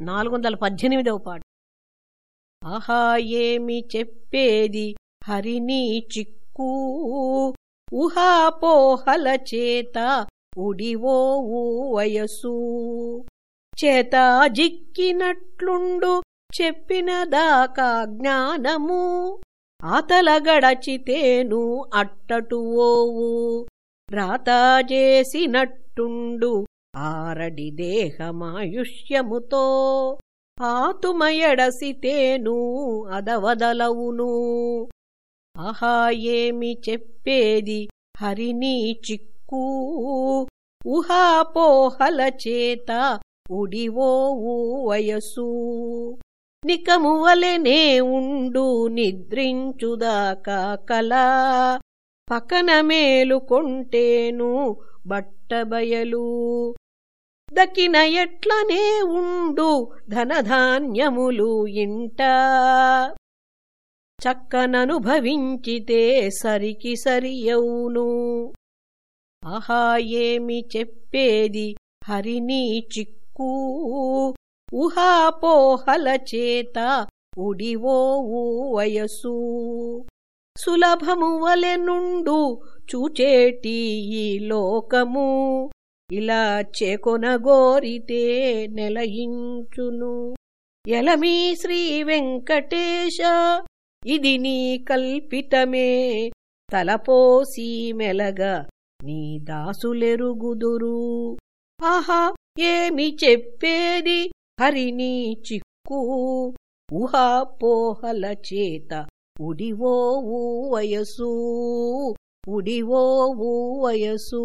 నాలుగు వందల పద్దెనిమిదవ పాట ఆహా ఏమి చెప్పేది? హరినీ చిక్కు ఊహాపోహల చేత ఉడివోవు వయసు. చేత జిక్కినట్లుండు చెప్పినదాకా జ్ఞానము ఆతల గడచితేను అట్టటువోవు. ఓవు రాత చేసినట్టుండు ఆరడి దేహమాయుష్యముతో ఆతుమయడసితేను అదవదలవును. ఆహా ఏమి చెప్పేది హరినీ చిక్కు? ఊహాపోహల చేత ఉడివోవు వయసు. నికమువలెనే ఉండు నిద్రించుదాకా కల. పకన మేలుకొంటేను బట్టబయలు దక్కిన ఎట్లనే ఉండు ధనధాన్యములు ఇంట. చక్కననుభవించితే సరికి సరియవును. ఆహా ఏమి చెప్పేది హరినీ చిక్కు. ఊహాపోహల చేత ఉడివోవు వయసు. సులభము వలె నుండు చూచేటి ఈ లోకము. ఇలా చేకొనగోరితే నెలయించును. ఎలమీ శ్రీ వెంకటేశ ఇది నీ కల్పితమే. తలపోసి మెలగ నీ దాసులెరుగుదురు. ఆహా ఏమి చెప్పేది? హరినీ చిక్కు. ఊహాపోహల చేత ఉడివోవు వయసు. ఉడివోవు వయసు.